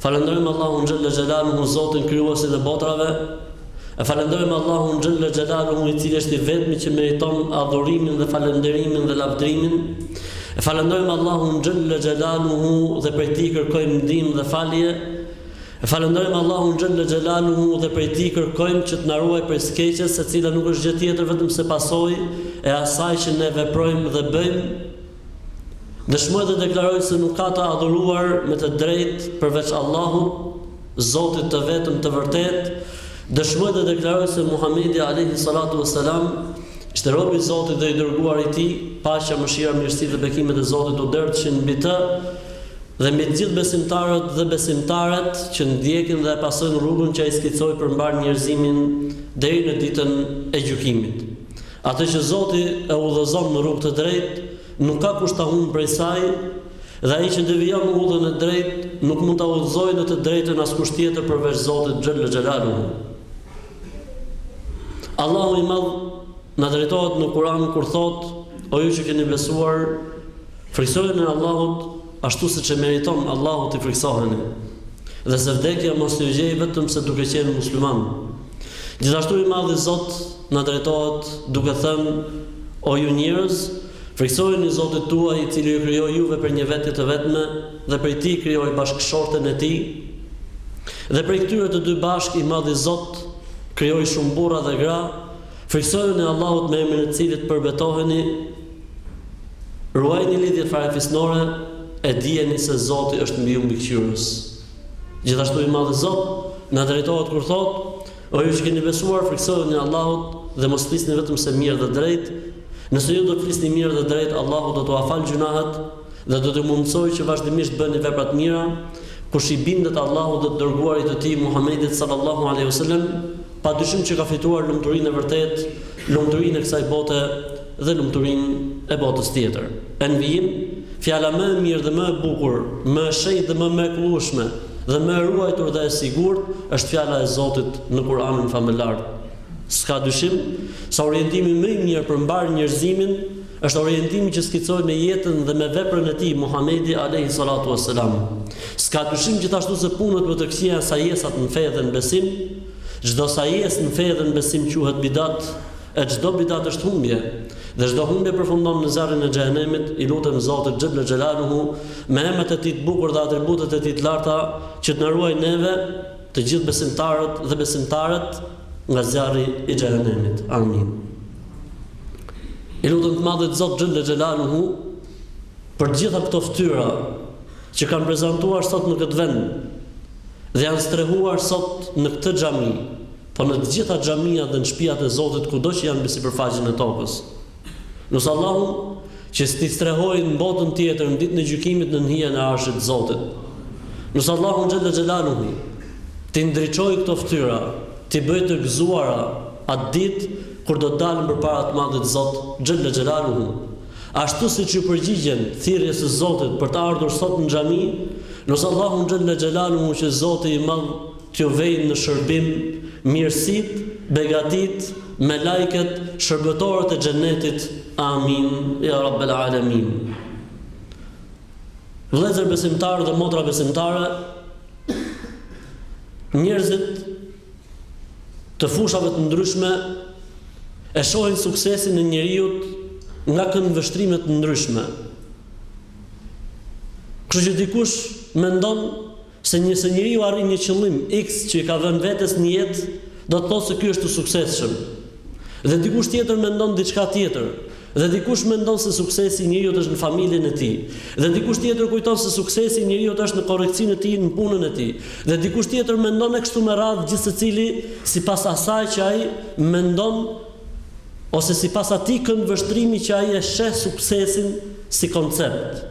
Falënderojmë Allahun xhelle xhelaluhu Zotin krijuesin e botrave e falënderojmë Allahun xhelle xhelaluhu i cili është i vetmi që meriton adhurimin dhe falënderimin dhe lavdrimin e falënderojmë Allahun xhelle xhelaluhu dhe prej tij kërkojmë ndihmë dhe falje e falënderojmë Allahun xhelle xhelaluhu dhe prej tij kërkojmë që të na ruaj prej së keqes e cila nuk është gjë tjetër vetëm se pasojë e asaj që ne veprojmë dhe bëjmë Dëshmoj dhe deklaroj se nuk ka të adhuruar me të drejtë përveç Allahut, Zotit të vetëm të vërtetë, dëshmoj dhe deklaroj se Muhamedi alejhi salatu ves selam ishte rob i Zotit dhe i dërguar i Tij, paqja, mëshira, mirësia dhe bekimet e Zotit u derdhshin mbi të dhe mbi gjithë besimtarët dhe besimtaret që ndjekin dhe e pasojnë rrugën që ai skicoi për mbarë njerëzimin deri në ditën e gjykimit. Atë që Zoti e udhëzon në rrugë të drejtë, nuk ka kush ta humbë prej saj, dhe ai që devijon udhën e drejtë, nuk mund ta udhëzojë në të drejtën askush tjetër përveç Zotit xhelle xhelaluhu. Allahu i Madh na drejtohet në Kur'an kur thotë: O ju që keni besuar, frikësojeni Allahut ashtu siç e meriton Allahu t'i frikësoheni. Dhe se vdekja mos ju gjejë vetëm se duke qenë musliman. Gjithashtu i madhi Zot na drejtohet duke thënë, O ju njerëz, frikësojeni Zotit tuaj i cili ju krijoi juve prej një vetje të vetme dhe prej tij krijoi bashkëshorten e tij, dhe prej këtyre të dy bashkë i madhi Zot krijoi shumë burra dhe gra, frikësojeni Allahut me emrin e të cilit përbetoheni, ruajni lidhjet farefisnore e dijeni se Zoti është mbi ju mbikëqyrës. Gjithashtu i Madhi Zot na drejtohet kur thotë, O ju që keni besuar, frikësohuni Allahut dhe mos flisni vetëm se mirë dhe drejt, nëse ju do të flisni mirë dhe drejt Allahu do t'ua falë gjynahet dhe do t'ju mundësojë që vazhdimisht bëni vepra të mira, kush i bindet Allahut dhe të Dërguarit të Tij Muhammedit sallallahu alejhi ve sellem, padyshim që ka fituar lumturinë e vërtetë, lumturinë e kësaj bote dhe lumturinë e botës tjetër. E në vijim, fjala më e mirë dhe më e bukur, më e shenjtë dhe më e mrekullueshme, dhe më e ruajtur dhe e sigurt, është fjala e Zotit në Kuranin famëlar. S'ka dyshim se orientimi më i mirë për mbarë njerëzimin është orientimi që skicoi me jetën dhe me veprën e tij Muhamedi alejhi salatu was selam. S'ka dyshim gjithashtu se punët më të këqija janë sajesat në fe dhe në besim, çdo sajesë në fe dhe në besim quhet bidat, E çdo bidat është humbje, dhe çdo humbje përfundon në zjarrin e Xhehenemit, i lutem Zotit Xhelle Xhelaluhu me emrat e Tij të bukur dhe atributet e Tij të larta që të na ruajë neve, të gjithë besimtarët dhe besimtaret nga zjarri i Xhehenemit. Amin. I lutem të Madhit Zot Xhelle Xhelaluhu për të gjitha këto ftyra që kanë prezantuar sot në këtë vend dhe janë strehuar sot në këtë xhami. Po në të gjitha xhamiat dhe në shpiat e Zotit kudo që janë mbi sipërfaqen e tokës. Lus Allahun që t'i strehojë në botën tjetër në ditën e gjykimit nën hijen e Arshit të Zotit. Lus Allahun xhella xhelaluhu t'i ndriçojë këto ftyra, t'i bëjë të gëzuara atë ditë kur do të dalin përpara të Madhit Zot xhella xhelaluhu. Ashtu siç ju përgjigjen thirrjes së Zotit për të ardhur sot në xhami, lus Allahun xhella xhelaluhu që Zoti i Madh T'ju vejë në shërbim mirësitë, begatitë, melajket, shërbëtoret e Xhenetit, Amin, Ya Rabbel Alamin. Vëllezër besimtarë dhe motra besimtare, njerëzit të fushave të ndryshme e shohin suksesin e njeriut nga këndvështrime të ndryshme. Kështu që dikush mendon Se nëse njeriu arrin një qëllim iks që i ka vënë vetes në jetë, do të thotë se ky është i suksesshëm. Dhe dikush tjetër mendon diçka tjetër. Dhe dikush mendon se suksesi i njeriut është në familjen e tij. Dhe dikush tjetër kujton se suksesi i njeriut është në korrektësinë e tij në punën e tij. Dhe dikush tjetër mendon e kështu me radhë gjithsecili sipas asaj që ai mendon ose sipas atij këndvështrimi që ai e sheh suksesin si koncept.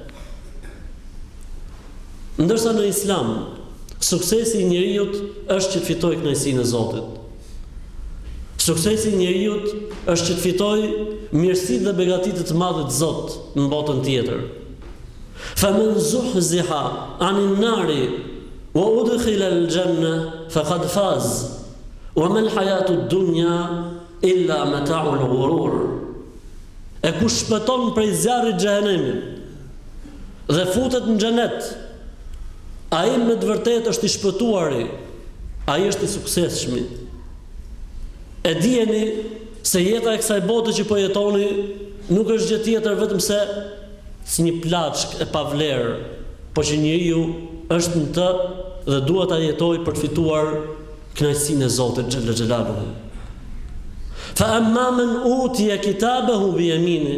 Ndërsa në Islam, suksesi i njeriut është që të fitojë kënaqësinë e Zotit. Suksesi i njeriut është që të fitojë mirësitë dhe begatitë e të Madhit Zot në botën tjetër. Faman zuhziha anin nari wa udkhila al-janna faqad faz. Wa mal hayatu ad-dunya illa mata'ul ghurur. E kush shpëton prej zjarrit të Xhehenemit, Dhe futet në xhenet. Ai me të vërtetë është i shpëtuari, ai është i suksesshmi. E dijeni se jeta e kësaj bote që po jetoni nuk është gjë tjetër vetëm se si një plaçkë e pavlerë, por që njeriu është në të dhe duhet ta jetojë për të fituar kënaqësinë e Zotit xhella xhelaluhu. Fa amma men utiya kitabahu bi yamini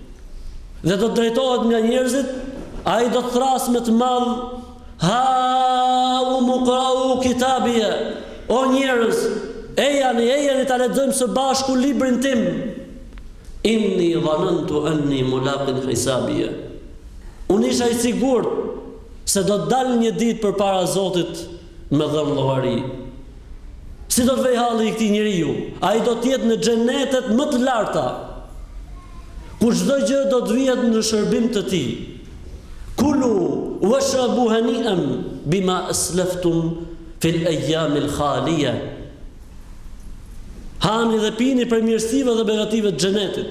dhe do të drejtohet nga njerëzit, ai do të thërrasë me të madh haumukrau kitabije o njerëz ejani ejani ta lexojmë së bashku librin tim inni dhanantu anni mulakin hisabije unë isha i sigurt se do të dalë një ditë përpara Zotit Me dhënë llogari. Si do të vejë halli i këtij njeriu? Ai do të jetë në xhenetet më të larta, ku çdo gjë do të vihet në shërbim të tij. Kulu washrabu hani'an bima aslaftum fil ayyam al khaliya. Hani dhe pini prej mirësive dhe begative të xhenetit.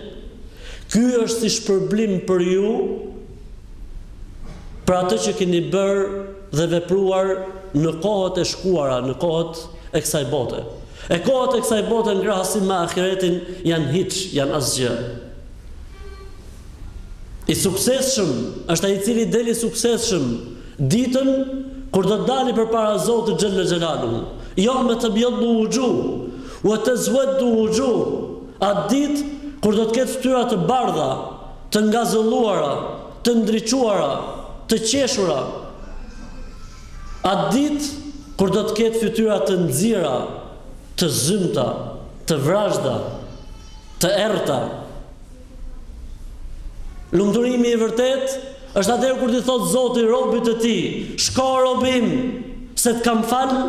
Ky është si shpërblim për ju për atë që keni bërë dhe vepruar në kohët e shkuara, në kohët e kësaj bote. E kohët e kësaj bote në krahasim me ahiretin janë hiç, janë asgjë. I suksesshëm është ai i cili del i suksesshëm ditën kur do të dali përpara Zotit xhelle xhelalu. Jeume tebjaddu uxhuh, ue tesueddu uxhuh. Atë ditë kur do të ketë fytyra të bardha, të ngazëlluara, Të ndriçuara, të qeshura. Atë ditë kur do të ketë fytyra të nxira, të zymta, të vrazhda, të errëta. Lumturimi i vërtetë është atëherë kur t'i thotë Zoti robit të tij, shko robi im, se të kam falë,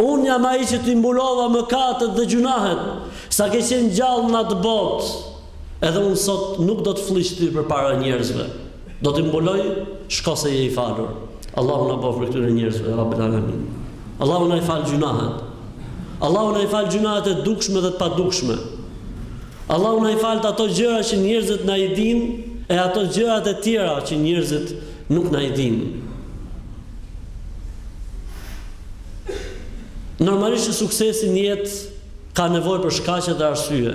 unë jam ai që t'i mbulova mëkatet dhe gjynahet, sa ke qenë gjallë në atë botë. Edhe unë sot nuk do të flliq ty përpara njerëzve. Do t'i mbuloj, shko se je i falur. Allahu na bëftë prej këtyre njerëzve, Rabbil Alamin. Allahu na i faltë gjynahet. Allahu na i faltë gjynahet e dukshme dhe të padukshme. Allahu na i faltë ato gjëra që njerëzit na i dinë e ato gjërat e tjera që njerëzit nuk na i dinë. Normalisht që suksesi në jetë ka nevojë për shkaqe dhe arsye.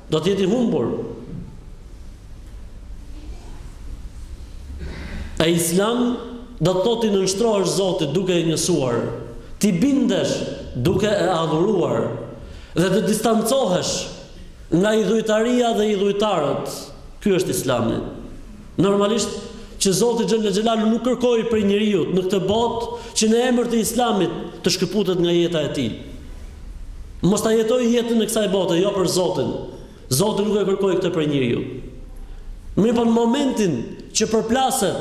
Do të jetë i humbur. E islam do të thotë t'i nënshtrohesh Zotit duke e njësuar, t'i bindesh duke e adhuruar dhe të distancohesh nga idhujtaria dhe idhujtarët. Ky është Islami. Normalisht që Zoti xhelle xhelalu nuk kërkoi prej njeriut në këtë botë që në emër të Islamit të shkëputet nga jeta e tij. Mos ta jetojë jetën e kësaj bote jo për Zotin. Zoti nuk e kërkoi këtë prej njeriut. Mirëpo në momentin që përplaset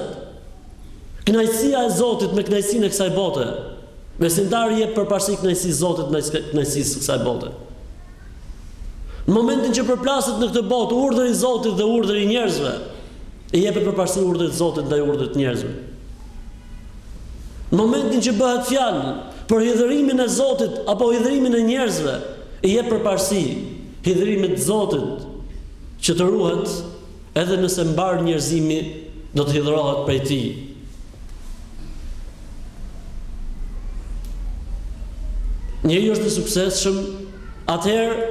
kënaqësia e Zotit me kënaqësinë e kësaj bote, besimtari i jep përparësi kënaqësisë së Zotit ndaj kënaqësisë së kësaj bote. Në momentin që përplaset në këtë botë urdhri i Zotit dhe urdhri i njerëzve, i jep përparësi urdhrit të Zotit ndaj urdhrit të njerëzve. Në momentin që bëhet fjalë për hidhërimin e Zotit apo hidhërimin e njerëzve, i jep përparësi hidhërimit të Zotit që të ruhet Edhe nëse mbarë njerëzimi do të hidhërohet prej tij. Njeriu është i suksesshëm atëherë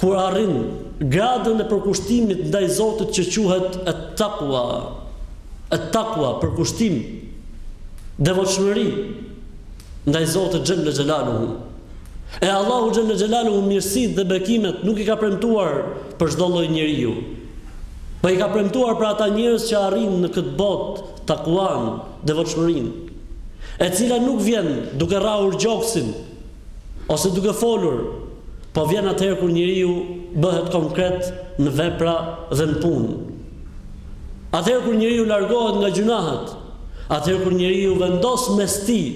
kur arrin gradën e përkushtimit ndaj Zotit që quhet at-taqwa. At-taqwa, përkushtim, devotshmëri ndaj Zotit xhelle xhelaluhu. E Allahu xhelle xhelaluhu mirësitë dhe bekimet nuk i ka premtuar për çdo lloj njeriu. Po i ka premtuar për ata njerëz që arrijnë në këtë botë takuan, devotshmërinë, e cila nuk vjen duke rrahur gjoksin ose duke folur, po vjen atëherë kur njeriu bëhet konkret në vepra dhe në punë. Atëherë kur njeriu largohet nga gjynahet, atëherë kur njeriu vendos mes tij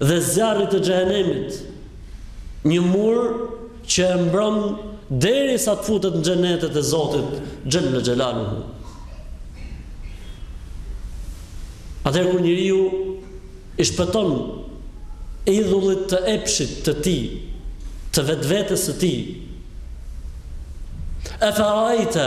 dhe zjarrit të xhehenemit një mur që e mbron derisa të futet në xhenetet e Zotit xhelle xhelaluhu. Atëherë kur njeriu i shpëton idhullit të epshit të tij, të vetvetes së tij. E fe raejte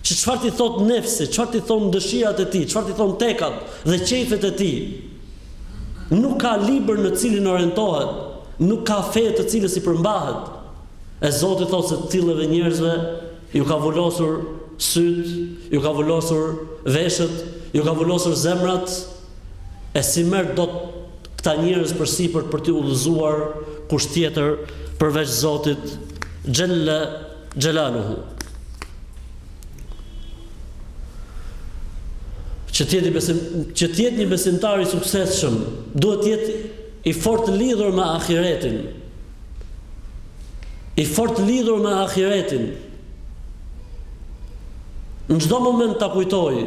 Që çfarë t'i thotë nefsi, çfarë t'i thonë dëshirat e tij, çfarë t'i thonë tekat dhe qejfet e tij. Nuk ka libër në cilin orientohet, nuk ka fe të cilës i përmbahet. E Zoti thotë se të tilleve njerëzve ju ka vulosur sytë, ju ka vulosur veshët, ju ka vulosur zemrat, e s'i merr dot këta njerëz përsipër për t'i udhëzuar kush tjetër përveç Zotit xhelle Xhelaluhu. Që të jetë besim, që të jetë një besimtar i suksesshëm, duhet të jetë i fort lidhur me ahiretin. I fort lidhur me ahiretin. Në çdo moment ta kujtojë.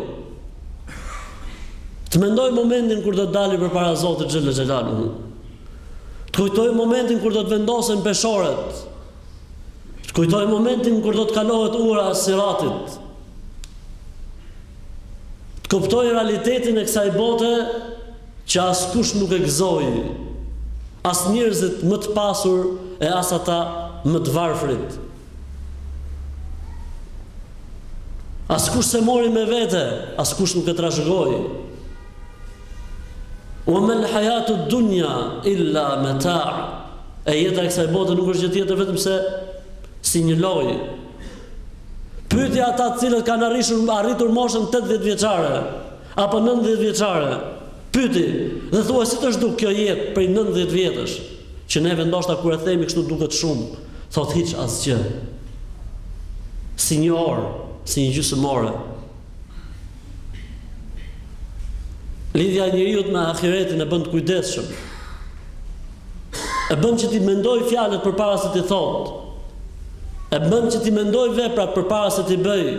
Të mendojë momentin kur do të dalë përpara Zotit xhelle xhelaluhu. Të kujtojë momentin kur do të vendosen peshoret. Kujtojë momentin kur do të kalohet ura e siratit. Të kuptojë realitetin e kësaj bote që askush nuk e gëzoi. As njerëzit më të pasur e as ata më të varfrit. Askush s'e mori me vete, askush nuk e trashëgoi. Wa mal hayatu dunya illa mata'. E jeta e kësaj bote nuk është gjë tjetër vetëm se si një lojë. Pyeti ata të cilët kanë arritur arritur moshën 80 vjeçare apo 90 vjeçare, pyti dhe thuaj si t'është duk kjo jetë prej 90 vjetësh, që neve ndoshta kur e themi kështu duket shumë, thotë hiç asgjë. Si një orë, si një gjysmë ore. Lidhja e njeriut me ahiretin e bën të kujdesshëm. E bën që t'i mendojë fjalët përpara se t'i thotë. E bën që t'i mendojë veprat përpara se t'i bëjë.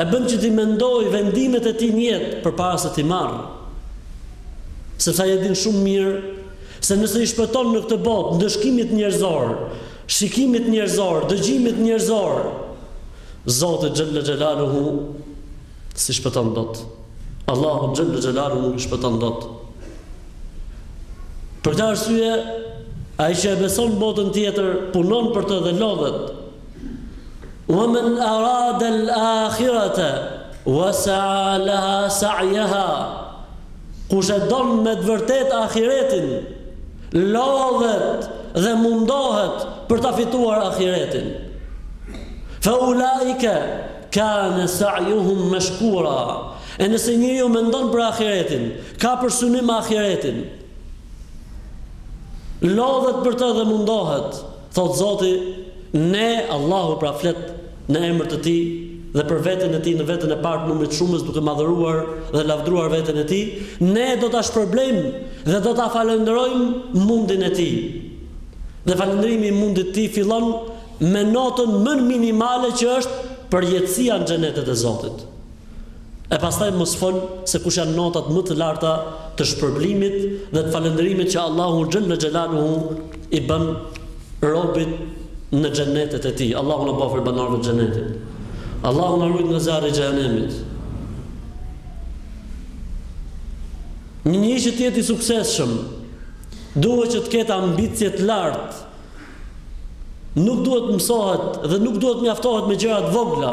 E bën që t'i mendojë vendimet e tij në jetë përpara se t'i marrë. Sepse ai e din shumë mirë se nëse i shpëton në këtë botë ndëshkimit njerëzor, shikimit njerëzor, dëgjimit njerëzor, Zotit xhelle xhelaluhu s'i shpëton dot. Allahut xhelle xhelaluhu s'i shpëton dot. Për këtë arsye, ai që e beson botën tjetër, punon për të dhe lodhet. Wa man arada al-akhirata wa sa'a laha sa'yaha. Kush e don me të vërtetë ahiretin, lodhet dhe mundohet për ta fituar ahiretin. Fa ulaika kana sa'yuhum mashkura. E nëse njeriu mendon për ahiretin, ka për synim ahiretin. Lodhet për të dhe mundohet. Thotë Zoti, Ne, Allahu pra flet në emër të Tij dhe për veten e Tij në vetën e parë të numrit shumës duke madhëruar dhe lavdruar veten e Tij, Ne do ta shpërblejmë dhe do ta falënderojmë mundin e tij. Dhe falënderimi i mundit të tij fillon me notën më minimale që është përjetësia në xhenetet e Zotit. E pastaj mos fol se kush janë notat më të larta të shpërblimit dhe të falënderimit që Allahu xhelle xhelaluhu i bën robit në xhenetet e tij. Allahu na bëftë prej banorëve të xhenetit. Allahu na rujt nga zjarri i xhehenemit. Një njeri që të jetë i suksesshëm duhet që të ketë ambicie të lartë. Nuk duhet mësohet dhe nuk duhet mjaftohet me gjëra të vogla.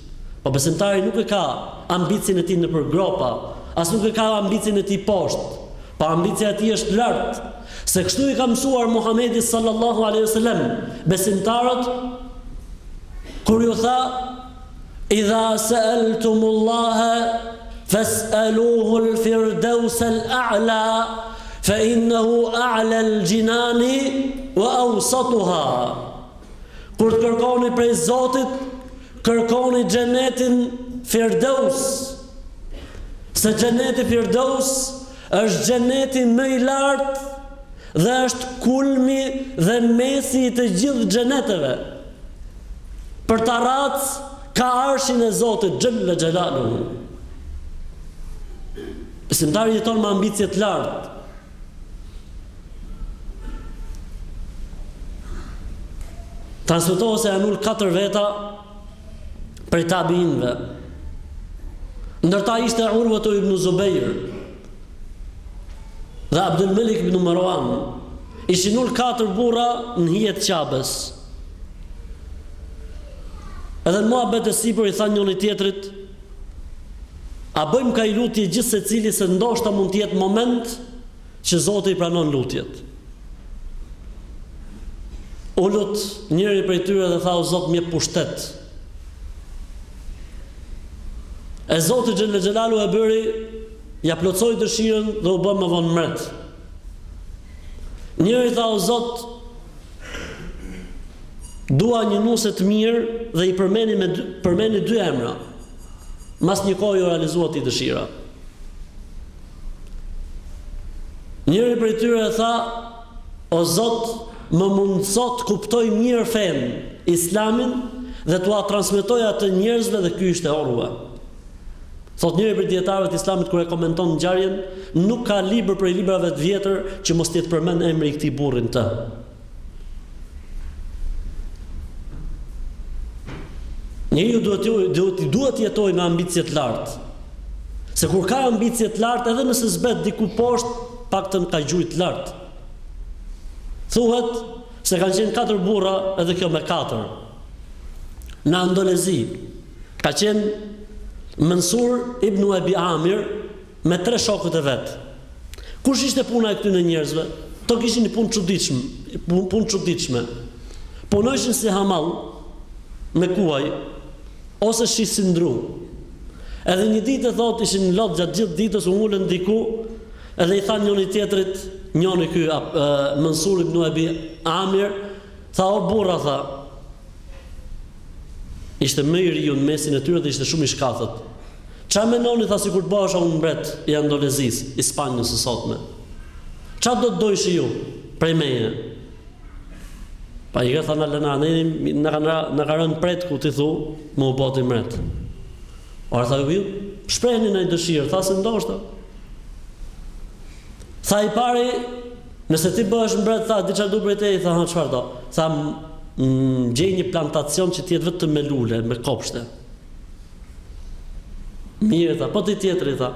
Po besimtari nuk e ka ambicien e tij nëpër gropa, as nuk e ka ambicien e tij poshtë, po ambicia e tij është lart, se kështu i ka mësuar Muhamedi sallallahu alejhi ve selem besimtarët kur ju tha idha sa'altumullaha fas'aluhu al-firdaus al-a'la fa innahu a'la al-jinani wa awsatuha Kur të kërkoni prej Zotit, kërkoni xhenetin Firdaus. Se xheneti Firdaus është xheneti më i lartë dhe është kulmi dhe mesi i të gjithë xheneteve. Për tarracë ka arshin e Zotit xhele xhelaluhu. Besimtari jeton me ambicje të lartë, Transmetohet se janë ulë katër veta prej tabiinve. Ndër ta ishte Urvetu ibnu Zubejr dhe Abdulmelik ibnu Mervan. Ishin ulë katër burra në hije të Qabes. Edhe në muhabet e sipër i tha njëri tjetrit, A bëjmë ka një lutje gjithsecili se ndoshta mund të jetë moment që Zoti i pranon lutjet. U lut njëri prej tyre dhe tha o Zot më jep pushtet. E Zoti xhele xhelaluhu e bëri, ia plotësoi dëshirën dhe u bë më vonë mret. Njëri tha o Zot, Dua një nuse të mirë dhe i përmeni, me, përmeni dy emra. Mas një kohë iu realizua atij dëshira. Njëri prej tyre tha, o Zot, më mundëso të kuptoj mirë fenë, islamin, dhe t'ua transmetoj atë njerëzve dhe ky ishte Urve. Thotë njëri prej dijetarëve të Islamit kur e komenton ngjarjen, Nuk ka libër prej librave të vjetër që mos të jetë përmend emri i këtij burri në të. Njeriu duhet, duhet, duhet të jetojë me ambicie të lartë. Se kur ka ambicie të lartë, edhe nëse mbet diku poshtë, paktën ka gjujt të lartë. Thuhet se kanë qenë katër burra, edhe kjo me katër. Në Andaluzi, Ka qenë Mensur ibnu Ebi Amir me tre shokët e vet. Kush ishte puna e këtyre njerëzve? Ata kishin një punë të çuditshme, punë të çuditshme. Punojshin si hamall me kuaj ose shisin dru. Edhe një ditë thotë ishin lodh gjatë gjithë ditës u ulën diku edhe i thanë njëri tjetrit, njëri ky Mensur ibnu Ebi Amir, tha o burra tha, Ishte më i riu në mesin e tyre dhe ishte shumë i shkathët. Ça menoni, tha, sikur të bëhesha unë mbret i Andaluzisë, i Spanjës së sotme? Ça do të dojshi ju prej meje? Po ik tha na le, ne na kanë na ka rënë pret, ku ti thu, me u bo ti mbret. Ore tha ju, shprehni naj dëshirë, tha se ndoshta. Tha i pari, Nëse ti bëhesh mbret, tha, di çfarë do bëj ti? I tha, ha, çfarë do? Tha, më gjej një plantacion që të jetë vetëm me lule, me kopshte. Mirë, tha, po ti tjetri, tha.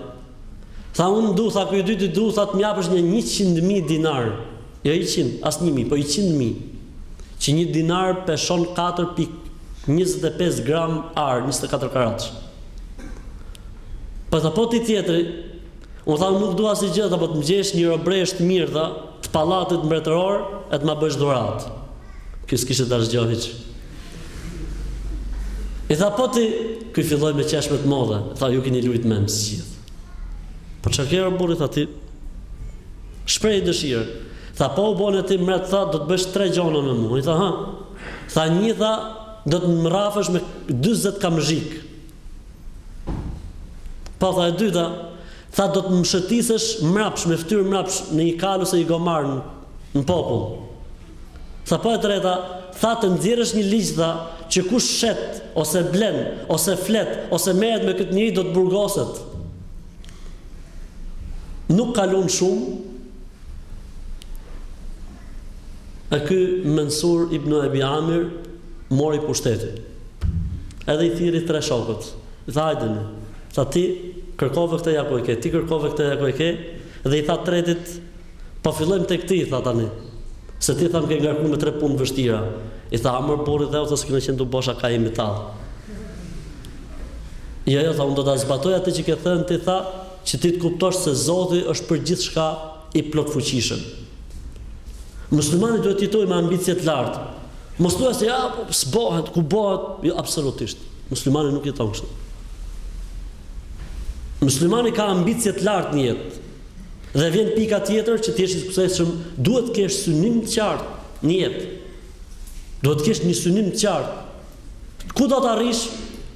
Tha, unë du, tha, ky i dyti du, tha, të më japësh një 100.000 dinar. Jo 100, as 1.000, po 100.000 që një dinar peshon 4.25 gram ar, 24 karatësh. Po, tha, po ti tjetri, Unë tha unë nuk dua asnjë gjë, tha po të më gjesh një robëreshë të mirë tha, të pallatit mbretëror e të ma bësh dhuratë. Ky s'kishte dashtë gjo hiç. I tha po ti, ky filloi me qesh me të madhe, tha ju keni lujt mendsh të gjithë. Po çka ke o burri tha ti? Shpreh dëshirë. Tha po u bone ti mret tha do të bësh tre gjona me mua. I tha ha. Tha një tha do të më rrafësh me 40 kamzhik. Po, tha, e dyta, tha do të më shëtisësh mrapsh, me ftyrë mrapsh në një kal ose një gomar në, në popull. Tha po e treta, tha të nxjerrësh një ligj tha që kush shet ose blen ose flet ose merret me këtë njeri do të burgoset. Nuk kalon shumë. E ky Mansur ibn Abi Amir mori pushtetin. Edhe i thirri tre shokët. I tha hajdeni. Tha ti kërkove këtë ja ku e ke, ti kërkove këtë ja ku e ke dhe i tha tretit po fillojmë tek ti i tha tani. Se ti tha m'ke ngarku me tre punë të vështira. I tha a mor burri i dheut tha se kena qenë tu bo shaka jemi tallë. Jo jo tha unë do ta zbatoj atë që ke thënë ti tha që ti të kuptosh se Zoti është për gjithçka i plotfuqishëm. Muslimani duhet të jetojë me ambicie të lartë. Mos thuaj se ja po, s'bëhet, ku bëhet, jo absolutisht. Muslimani nuk jeton kështu. Muslimani ka ambicie të lartë në jetë. Dhe vjen pika tjetër që të jesh i suksesshëm, duhet të kesh synim të qartë në jetë. Duhet të kesh një synim të qartë. Ku do të arrish?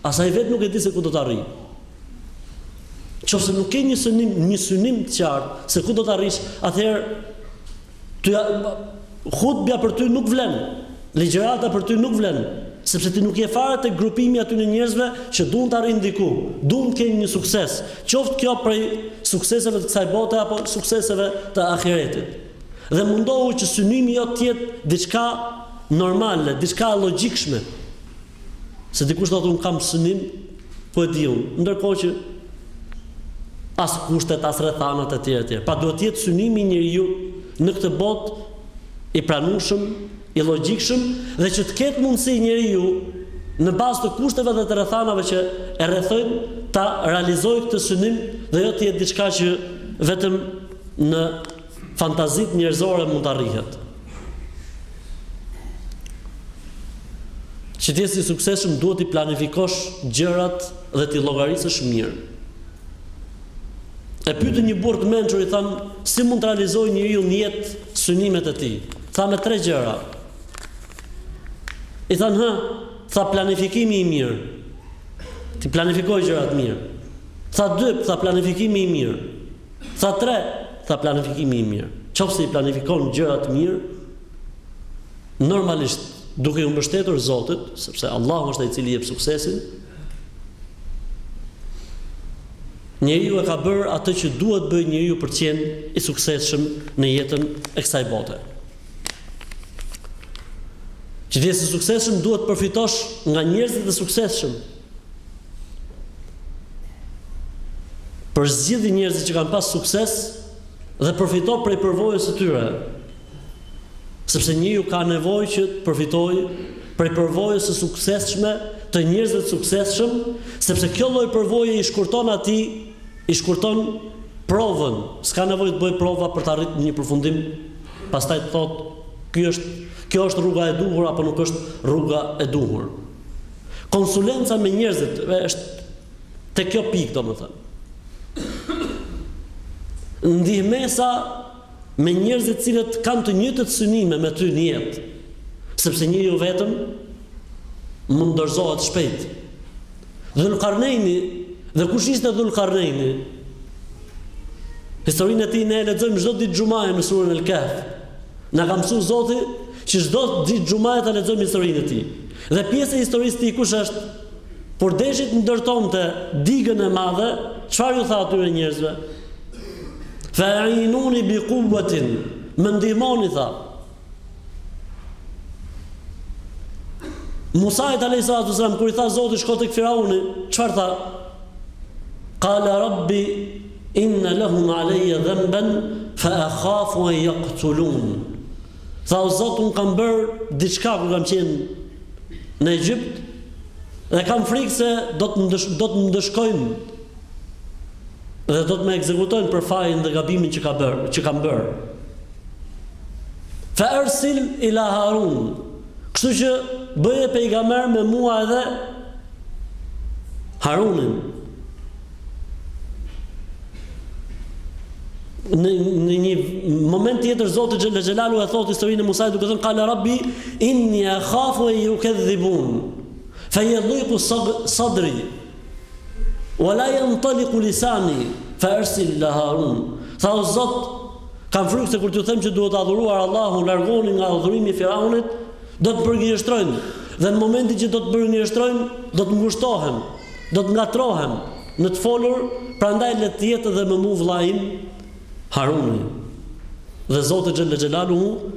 As ai vetë nuk e di se ku do të arrijë. Nëse nuk ke një synim, një synim të qartë se ku do të arrish, atëherë ty hutbja për ty nuk vlen. Ligjërata për ty nuk vlen, sepse ti nuk je fare te grupimi i atyre njerëzve që duan të arrijnë diku, duan të kenë një sukses, qoftë kjo prej sukseseve të kësaj bote apo sukseseve të ahiretit. Dhe mundohu që synimi yt të jetë diçka normale, diçka e logjikshme. Se dikush thotë unë kam synim, po e di unë. Ndërkohë që as kushtet, as rrethanat etj etj. Pra duhet të jetë synimi i njeriut në këtë botë i pranueshëm, i logjikshëm dhe që të ketë mundësi njeriu në bazë të kushteve dhe të rrethanave që e rrethojnë ta realizojë këtë synim dhe jo të jetë diçka që vetëm në Fantazitë njerëzore mund të arrihet. Që të jesh i suksesshëm duhet t'i planifikosh gjërat dhe t'i llogarisësh mirë. E pyetën një burrë të mençur i thanë, si mund të realizojë njeriu në jetë synimet e tij? Tha me tre gjëra. I thanë, "Hë, tha planifikimi i mirë. T'i planifikojë gjërat mirë." Tha dy, tha planifikimi i mirë. Tha tre, tha planifikimi i mirë. Qoftë se i planifikon gjërat mirë, normalisht duke iu mbështetur Zotit, sepse Allahu është ai i cili jep suksesin. Njeriu e ka bërë atë që duhet bëjë njeriu për të qenë i suksesshëm në jetën e kësaj bote. Që të jesh i suksesshëm duhet të përfitosh nga njerëzit e suksesshëm, Përzgjidhi njerëzit që kanë pas sukses dhe përfito prej përvojës së tyre. Sepse njeriu ka nevojë që të përfitojë prej përvojës së suksesshme të njerëzve të suksesshëm, sepse kjo lloj përvoje i shkurton atij, i shkurton provën, s'ka nevojë të bëjë prova për të arritur një përfundim, pastaj të thotë, kjo është, kjo është rruga e duhur apo nuk është rruga e duhur. Konsulenca me njerëzit është te kjo pikë domethënë. Ndihmesa me njerëzit të cilët kanë të njëjtët synime me ty në jetë, sepse njeriu vetëm mund dorëzohet shpejt. Dhulkarnejni, dhe kush ishte Dhulkarnejni? Historinë e tij ne e lexojmë çdo ditë xhumaje në surën El-Kahf. Na ka mësu Zoti që çdo ditë xhumaje ta lexojmë historinë e tij. Dhe pjesë e historisë tij kush është? Kur deshi t' ndërtonte digën e madhe, çfarë ju tha atyre njerëzve? Fa a'inuni bi kuwwatin, më ndihmoni tha. Musai alejhi salatu wasselam kur i tha Zoti shko tek Firauni, çfarë tha? Qala Rabbi Inna lahum aleyya dhanban fa akhafu an yaqtulun. Tha o Zot un kam bër diçka kur kam qen në Egjipt dhe kam frikë se do të, do të më ndëshkojnë dhe do të më ekzekutojnë për fajin dhe gabimin që ka bër, që kam bër. Fa arsil ila Harun. Kështu që bëje pejgamber me mua edhe Harunin. në në një moment tjetër Zoti xhelle xhelaluhu e thotë historinë e Musait duke thënë qala rabbi inni akhafu an yukadhibun fa yadhiqu sadri wa la yantaliqu lisani fa arsil ila harun tha o Zot kam frikë se kur t'ju them që duhet adhuruar Allahu largoni nga adhurimi i firaunit Do të përgënjeshtrojnë dhe në momentin që do të përgënjeshtrojnë, do të ngushtohem, do të ngatërrohem në të folur, prandaj le të jetë dhe me mua vëllai im, Haruni. Dhe Zoti xhelle xhelaluhu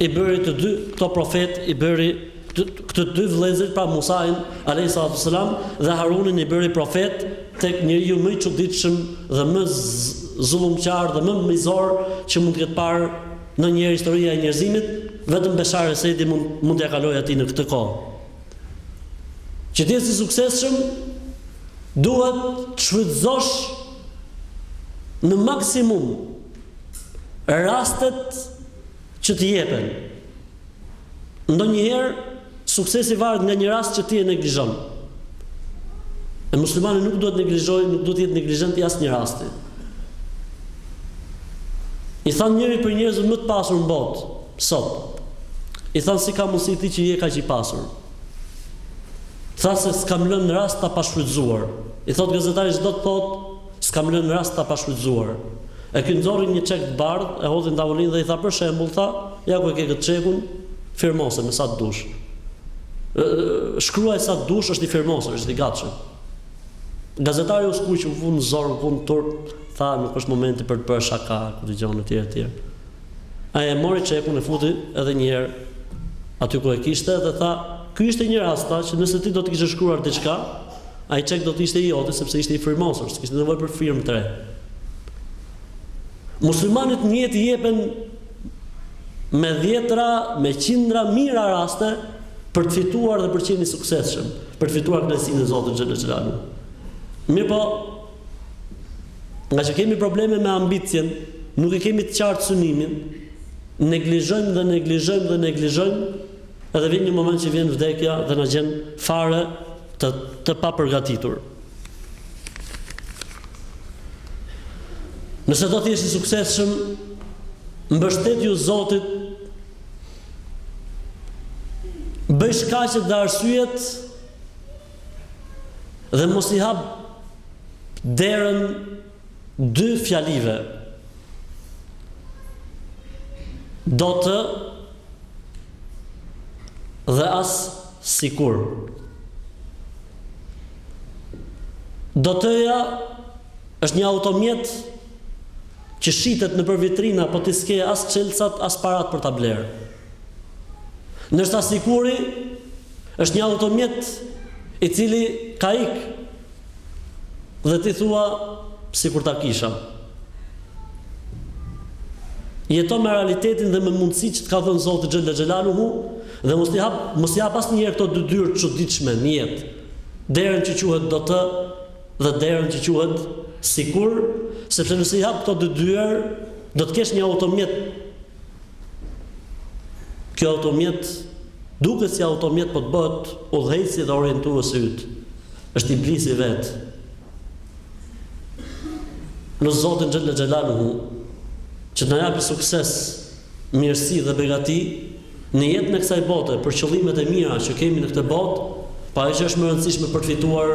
i bëri të dy këto profet i bëri këta dy vëllezër pra Musain alayhi salatu selam dhe Harunin i bëri profet tek njeriu më i çuditshëm dhe më zullumqar dhe më mizor që mund të ketë parë Ndonjëherë historia e njerëzimit vetëm Beshar Asadi mund mund t'ia kalojë atij në këtë kohë. Që të jesh i suksesshëm duhet të shfrytëzosh në maksimum rastet që të jepen. Ndonjëherë suksesi varet nga një rast që ti e neglizhon. E muslimani nuk duhet neglizhojë, nuk duhet të jetë neglizhent ndaj asnjë rasti. I thanë njërit prej njerëzve më të pasur në botë, sot. I thanë si ka mundësi ti që je kaq i pasur. Tha se s'kam lënë rast të pashfrytëzuar. I thotë gazetari ç'do të thotë S'kam lënë rast të pashfrytëzuar. E ky nxori një çek të bardhë, e hodhi në tavolinë dhe i tha, Për shembull, tha, ja ku e ke këtë çekun, firmose me sa të dush. Shkruaj sa të dush, është i firmosur, është i gatshëm. Gazetari u skuq, u vu në zor, u vu në turp, tha, nuk është momenti për të bërë shaka, ku dëgjon etj etj. Ai e mori çekun e futi edhe një herë aty ku e kishte dhe tha, ky ishte një rast, tha, që nëse ti do të kishe shkruar diçka, Ai çek do të ishte i joti sepse ishte i firmosur, s'kishte nevojë për firmë të re. Muslimanit në jetë i jepen me dhjetra, me qindra, mijëra raste për të fituar dhe për të qenë i suksesshëm, për të fituar kënaqësinë e Zotit xhelle xhelaluhu. Mirëpo, ngaqë kemi probleme me ambicien, nuk e kemi të qartë synimin, neglizhojmë dhe neglizhojmë dhe neglizhojmë Edhe vjen një moment që vjen vdekja dhe na gjen fare të të papërgatitur. Nëse do të jesh i suksesshëm, mbështetju Zotit bëj shkaqet dhe arsyet dhe mos i hap derën dy fjalive do të dhe as sikur. Do të-ja është një automjet që shitet nëpër vitrina po ti s'ke as çelësat as parat për ta blerë, ndërsa sikuri është një automjet i cili ka ikë Dhe ti thua sikur ta kisha. Jeto me realitetin dhe me mundësi që të ka dhënë Zoti Xhelle Xhelaluhu dhe mos i hap mos i hap asnjëherë këto dy dyer të çuditshme në jetë. Derën që quhet do të dhe derën që quhet sikur, sepse nëse i hap këto dy dyer, do të kesh një automjet Ky automjet duket si automjet po të bëhet udhëheqësi dhe orientuesi yt. Është iblisi vet. Në Zotin Xhelle Xhelaluhu që të na japi sukses, mirësi dhe begati në jetën e kësaj bote për qëllimet e mira që kemi në këtë botë, po ajo që është më e rëndësishme për të fituar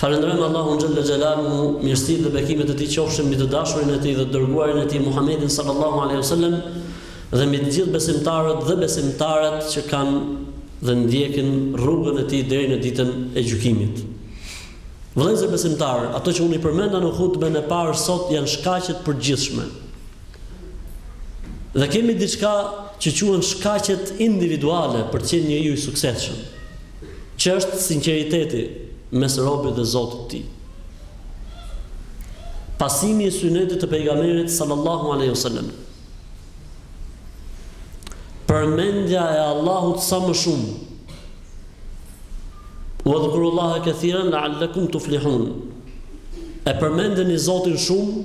Falënderojmë Allahun xhelle xhelaluhu, mirësitë dhe bekimet e Tij qofshin mbi të dashurin e Tij dhe të dërguarin e Tij Muhammedin sallallahu alejhi ve sellem dhe mbi të gjithë besimtarët dhe besimtaret që kanë dhe ndjekin rrugën e Tij deri në ditën e gjykimit. Vëllezër besimtarë, ato që unë i përmenda në hutben e parë sot janë shkaqe të përgjithshme. Dhe kemi diçka që quhen shkaqe individuale për të qenë njeriu i suksesshëm. Që është sinqeriteti mes robit dhe Zotit të tij? Pasimi i Synetit të Pejgamberit sallallahu alejhi ve sellem. Përmendja e Allahut sa më shumë. Wadhkurullaha kathiran la'allakum tuflihun. E përmendeni Zotin shumë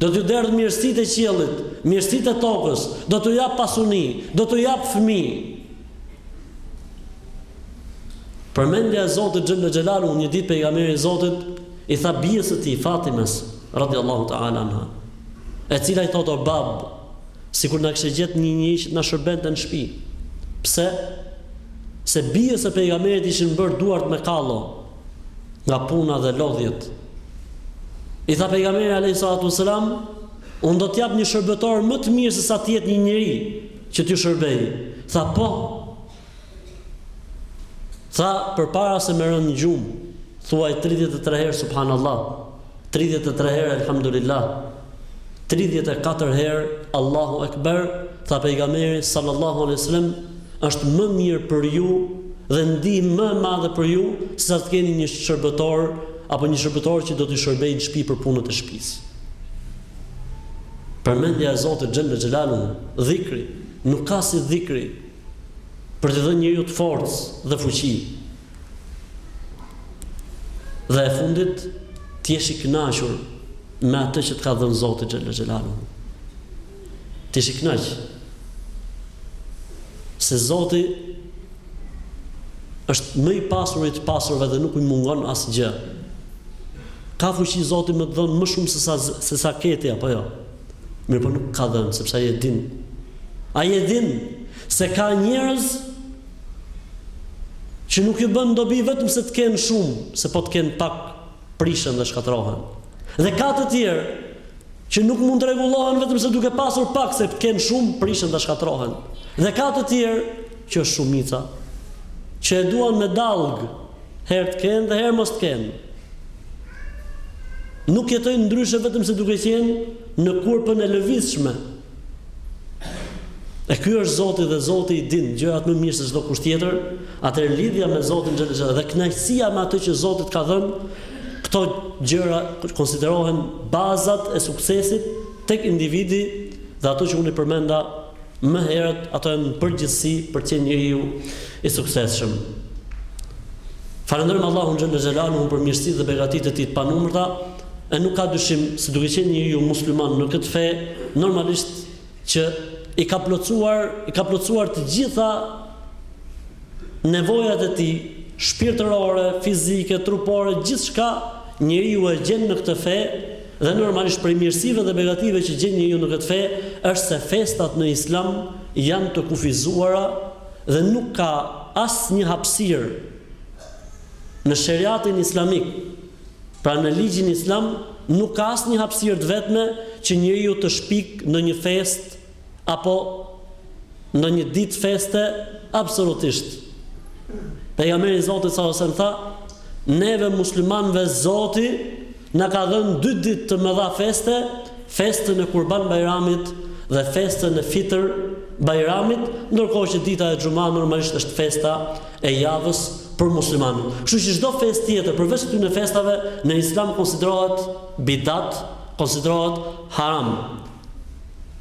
Do t'ju derdh mirësitë e qiellit, mirësitë e tokës, do t'ju jap pasuni, do t'ju jap fëmijë. Përmendja e Zotit Xhelle Xhelaluhu. Një ditë pejgamberi i Zotit i tha bijës së tij Fatimes radhiyallahu ta'ala anha, e cila i thotë o bab, sikur na kishte gjetë një njeri që t'na shërbente në shpi. Pse? Se bijës së pejgamberit ishin bërë duart me kallo, nga puna dhe lodhjet. I tha pejgamberi alayhi salatu wasalam, unë do të jap një shërbëtor më të mirë se sa të jetë një njeri që t'ju shërbej. Tha po. Tha përpara se me rënë në gjumë, thuaj 33 herë subhanallah. 33 herë alhamdulillah. tridhjetë e katër herë Allahu Ekber, tha Pejgamberi sallallahu alejhi ve sellem, është më mirë për ju dhe ndihmë më e madhe për ju se sa të keni një shërbëtor apo një shërbëtore që do t'ju shërbejë në shtëpi për punët e shtëpisë. Përmendja e Zotit xhelle xhelalu, dhikri, nuk ka si dhikri për t'i dhënë njeriut forcë dhe fuqi. Dhe e fundit, të jesh i kënaqur me atë që të ka dhënë Zoti xhelle xhelalu. Të jesh i kënaqur se Zoti është më i pasuri i të pasurve dhe nuk i mungon asgjë. Ka fuqi Zoti me të dhënë më shumë se sa se sa ke ti apo jo. Mirëpo nuk ta ka dhënë sepse ai e din. Ai e din se ka njerëz që nuk u bën dobi vetëm se të kenë shumë, se po të kenë pak prishen dhe shkatërrohen. Dhe ka të tjerë që nuk mund të rregullohen vetëm se duke pasur pak se të kenë shumë, prishen dhe shkatërrohen. Dhe ka të tjerë që është shumica që e duan me dallgë, herë të kenë dhe herë mos të kenë. Nuk jetojnë ndryshe vetëm se duke qenë në kurbën e lëvizshme, E ky është Zoti dhe Zoti i din gjërat më mirë se çdokush tjetër, atëherë lidhja me Zotin xhelle xhelalu dhe kënaqësia me atë që Zoti të ka dhënë, këto gjëra konsiderohen bazat e suksesit tek individi dhe ato që unë i përmenda më herët, ato janë në përgjithësi për të qenë njeriu i suksesshëm. Falënderojmë Allahun xhelle xhelaluhu për mirësitë dhe begatitë e tij të panumërta. E nuk ka dyshim se duke qenë njeriu musliman në këtë fe, normalisht që i ka plotësuar, i ka plotësuar të gjitha nevojat e tij, shpirtërore, fizike, trupore, gjithçka njeriu e gjen në këtë fe dhe normalisht prej mirësive dhe begatie që gjen njeriu në këtë fe është se festat në Islam janë të kufizuara dhe nuk ka asnjë hapësirë në sheriatin islamik Pra në ligjin islam nuk ka asnjë hapësirë të vetme që njeriu të shpikë ndonjë festë apo ndonjë ditë feste absolutisht. Pejgamberi i Zotit sallallahu alajhi wasallam tha, neve muslimanëve Zoti na ka dhënë dy ditë të mëdha feste, festën e Kurban Bajramit dhe festën e Fitër Bajramit, ndërkohë që dita e Xhuma normalisht është festa e javës për muslimanët. Kështu që çdo festë tjetër përveç këtyre festave në Islam konsiderohet bidat, konsiderohet haram.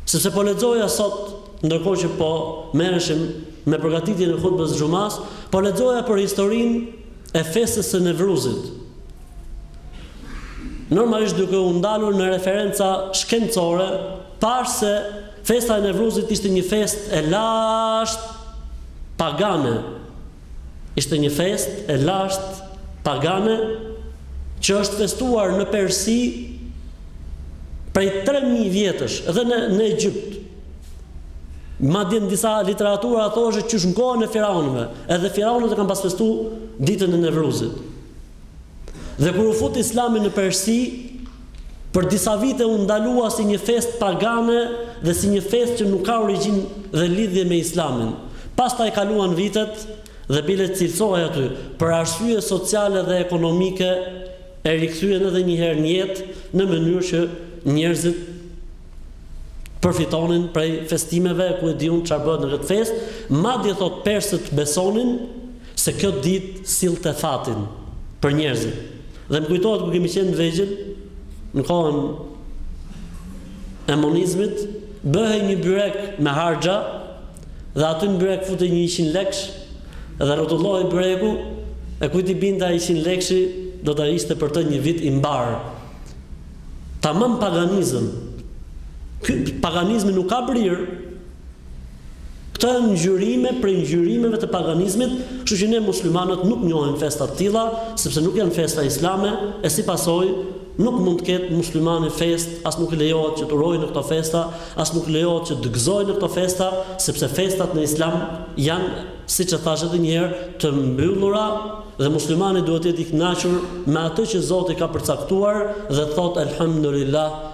Sepse po lexoja sot, ndërkohë që po merreshim me përgatitjen e hutbes së xhumas, po lexoja për historinë e festës së Nevruzit. Normalisht duke u ndalur në referenca shkencore, pashë se Festa e Nevruzit ishte një festë e lashtë pagane, ishte një festë e lashtë pagane që është festuar në Persi prej 3000 vjetësh dhe në në Egjipt. Madje në disa literatura thoshte qysh në kohën e Firaunëve, edhe Firaunët e kanë pas festu ditën e Nevruzit. Dhe kur u fut Islami në Persi, për disa vite u ndalua si një festë pagane dhe si një festë që nuk ka origjinë dhe lidhje me Islamin. Pastaj kaluan vitet dhe bile cilësohej aty, për arsye sociale dhe ekonomike e rikthyen edhe një herë në jetë në mënyrë që njerëzit përfitonin prej festimeve ku e diun çfarë bëhet në këtë festë, madje thotë persët besonin Se kjo ditë sillte fatin për njerëzit. Dhe më kujtohet kur kemi qenë të vegjël, në kohën e monizmit, bëhej një byrek me harxha dhe aty në byrek futej një njëqind lekësh dhe rrotullohej byreku e kujt i binte ai qind lekëshi do të ishte për të një vit i mbarë. Tamam paganizëm. Paganizmi nuk ka brirë. Këto janë ngjyrime prej ngjyrimeve të paganizmit, kështu që ne muslimanët nuk njohim festa të tilla, sepse nuk janë festa islame, e si pasojë, nuk mund të ketë muslimani festë, as nuk lejohet që të urojë në këto festa, as nuk lejohet që të gëzojë në këto festa, sepse festat në islam janë, siç e thashë edhe një herë, të mbyllura dhe muslimani duhet të jetë i kënaqur me atë që Zoti ka përcaktuar dhe të thotë Elhamdulilah,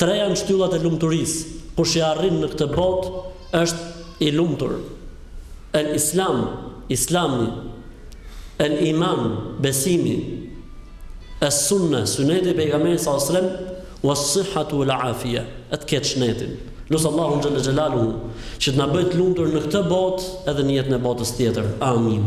Tre janë shtyllat e lumturisë, kush i arrin në këtë botë është i lumtur, El Islam, Islami, El Iman, Besimi, Es Sunne, Syneti i Pejgamberit Sallallahu Alejhi Vesellem, Wes Sihhatu Wal Afije, e të ketë shnetin. Lus Allahun Xhelle Xhelaluhu që të na bëjë të lumtur në këtë botë edhe në jetën e botës tjetër. Amin.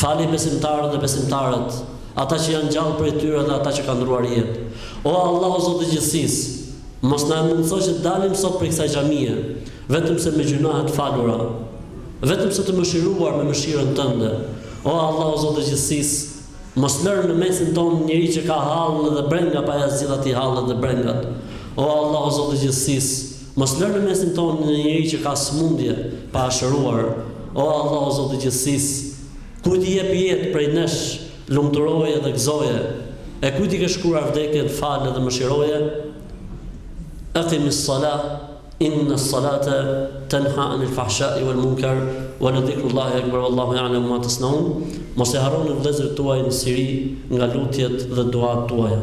Fali besimtarët dhe besimtaret, ata që janë gjallë prej tyre dhe ata që kanë ndërruar jetë. O Allah o Zot i gjithësisë! Mos na e mundëso që të dalim sot prej kësaj xhamie, vetëm se me gjynahe të falura. Vetëm se të mëshiruar me mëshirën Tënde. O Allah o Zot i gjithësisë! Mos lër në mesin tonë njeri që ka halle dhe brenga pa ia zgjidh atij hallet dhe brengat. O Allah o Zot i gjithësisë! Mos lër në mesin tonë njeri që ka sëmundje pa e shëruar, o Allah o Zot i gjithësisë, kujt i jep jetë prej nesh, lumturoje dhe gëzoje, e kujt i ke shkruar vdekjen fale dhe mëshiroje. Aqimis salata inna salata tanha anil fahsha'i wal munkar wa la dhikrullahi akbar wallahu ya'lamu ma tasnaun. Mos e harroni vëllezërit tuaj në Siri nga lutjet dhe duat tuaja.